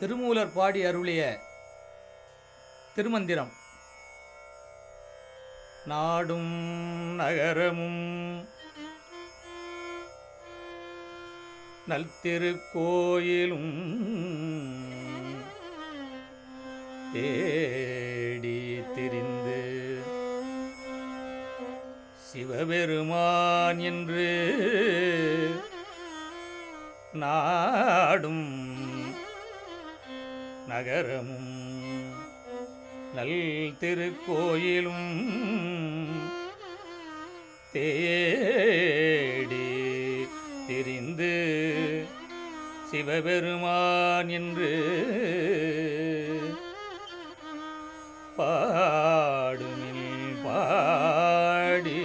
திருமூலர் பாடி அருளிய திருமந்திரம். நாடும் நகரமும் நல்திருக்கோயிலும் தேடி திரிந்து சிவபெருமான் என்று நாடும் நகரமும் நல் திருக்கோயிலும் தேடி திரிந்து சிவபெருமான் என்று பாடுமில் பாடி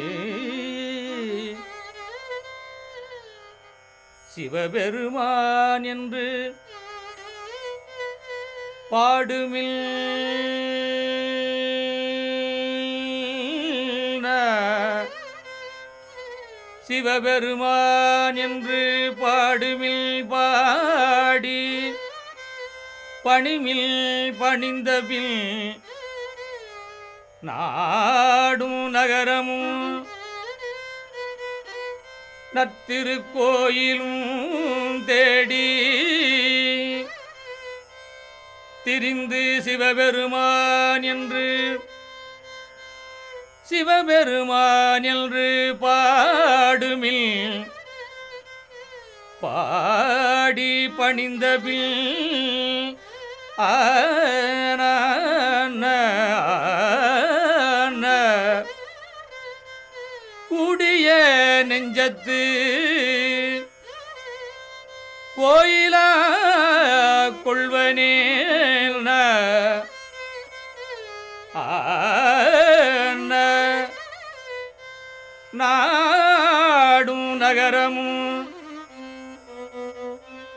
சிவபெருமான் என்று பாடுமில் சிவபெருமான் என்று பாடுமில் பாடி பணிமில் பணிந்தபில் நாடும் நகரமும் நத்திருக்கோயிலும் தேடி திரிந்து சிவபெருமான் என்று. சிவபெருமான் என்று பாடுமில். பாடி பணிந்தபில் ஆன. கூடிய நெஞ்சத்து. கோயிலா கொள்வனே. நாடும் நகரமும்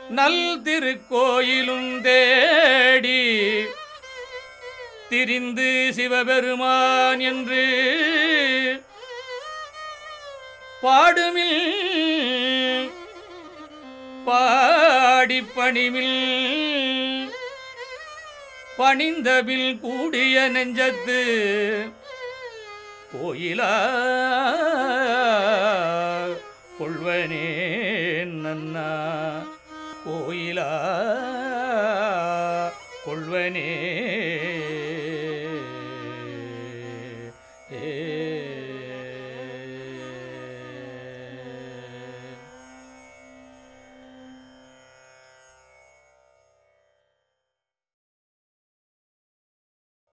நல் திருக்கோயிலும் தேடி திரிந்து சிவபெருமான் என்று பாடுமில் பாடி பணிமில் பணிந்தபில் கூடிய நெஞ்சத்து கோயிலா நன்னா கோயிலா கொள்வனே.